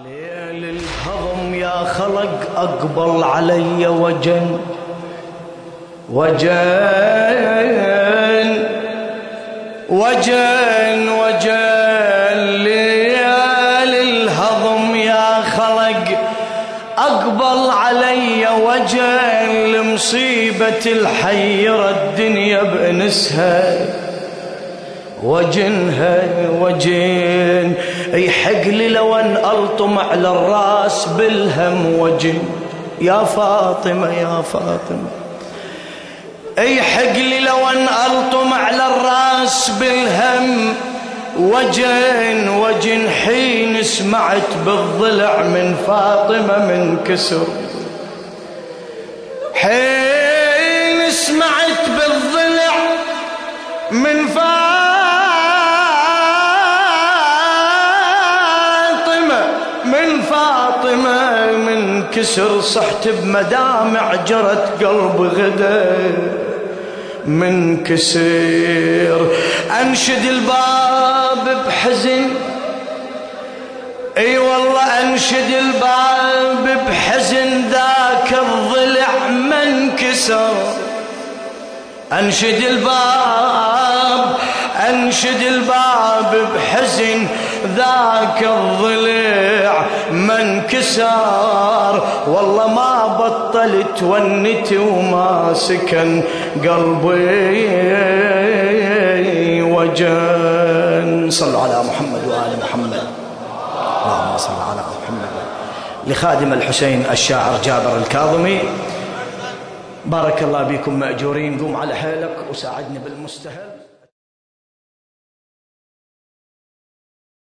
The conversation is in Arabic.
ليل الهضم يا خلق أقبل علي وجن وجن وجن وجن. ليل الهضم يا خلق أقبل علي وجن. لمصيبة الحيرة الدنيا بأنسها وجنها وجن. يحق لي لو أن ألطم على الرأس بالهم وجن. يا فاطمة يا فاطمة. يحق لي لو أن ألطم على الرأس بالهم وجن. وجن حين سمعت بالضلع من فاطمة من كسر. حين سمعت بالضلع من فاطمة كسر صحت بمدامع جرت قلب غدا من كسر أنشد الباب بحزن. أي والله أنشد الباب بحزن ذاك الضلع من كسر. أنشد الباب أنشد الباب بحزن ذاك الضلع من كسر. والله ما بطلت ونتي وما سكن قلبي وجن. صلوا على محمد وآل محمد. اللهم صل على محمد. لخادم الحسين الشاعر جابر الكاظمي. بارك الله بكم مأجورين. قوم على حيلك وساعدني بالمستهل.